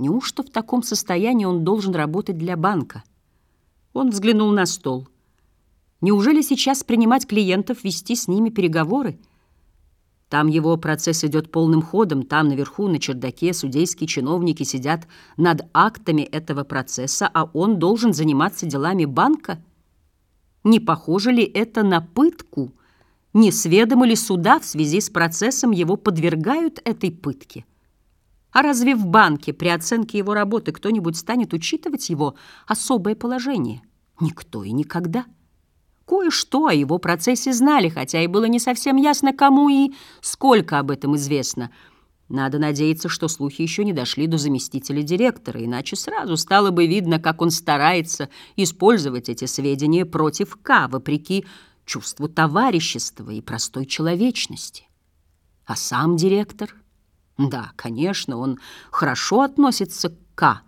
Неужто в таком состоянии он должен работать для банка? Он взглянул на стол. Неужели сейчас принимать клиентов, вести с ними переговоры? Там его процесс идет полным ходом, там наверху, на чердаке, судейские чиновники сидят над актами этого процесса, а он должен заниматься делами банка? Не похоже ли это на пытку? Не сведомо ли суда в связи с процессом его подвергают этой пытке? А разве в банке при оценке его работы кто-нибудь станет учитывать его особое положение? Никто и никогда. Кое-что о его процессе знали, хотя и было не совсем ясно, кому и сколько об этом известно. Надо надеяться, что слухи еще не дошли до заместителя директора, иначе сразу стало бы видно, как он старается использовать эти сведения против К, вопреки чувству товарищества и простой человечности. А сам директор? Да, конечно, он хорошо относится к К,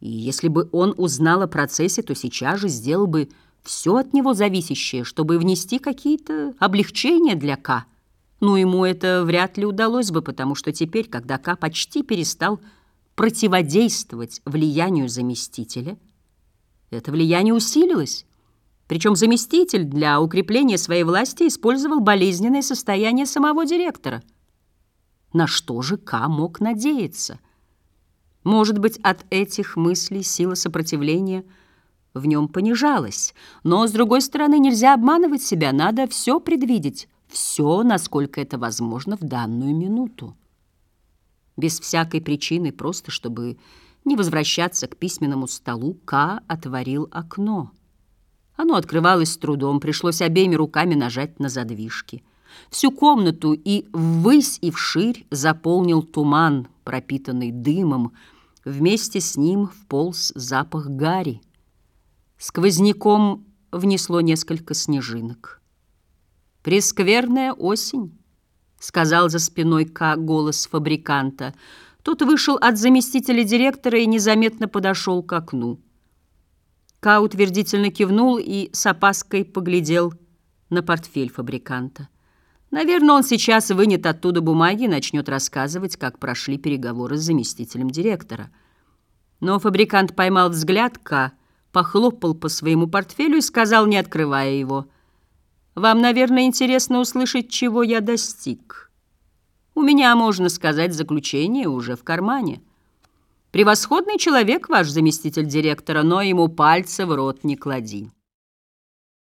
и если бы он узнал о процессе, то сейчас же сделал бы все от него зависящее, чтобы внести какие-то облегчения для К. Но ему это вряд ли удалось бы, потому что теперь, когда К почти перестал противодействовать влиянию заместителя, это влияние усилилось. Причем заместитель для укрепления своей власти использовал болезненное состояние самого директора. На что же К мог надеяться? Может быть, от этих мыслей сила сопротивления – в нем понижалась. Но, с другой стороны, нельзя обманывать себя, надо все предвидеть, все, насколько это возможно в данную минуту. Без всякой причины, просто чтобы не возвращаться к письменному столу, К отворил окно. Оно открывалось с трудом, пришлось обеими руками нажать на задвижки. Всю комнату и ввысь и вширь заполнил туман, пропитанный дымом. Вместе с ним вполз запах гари. Сквозняком внесло несколько снежинок. «Прескверная осень», — сказал за спиной К голос фабриканта. Тот вышел от заместителя директора и незаметно подошел к окну. К утвердительно кивнул и с опаской поглядел на портфель фабриканта. Наверное, он сейчас вынет оттуда бумаги и начнет рассказывать, как прошли переговоры с заместителем директора. Но фабрикант поймал взгляд К похлопал по своему портфелю и сказал, не открывая его, «Вам, наверное, интересно услышать, чего я достиг. У меня, можно сказать, заключение уже в кармане. Превосходный человек ваш заместитель директора, но ему пальца в рот не клади».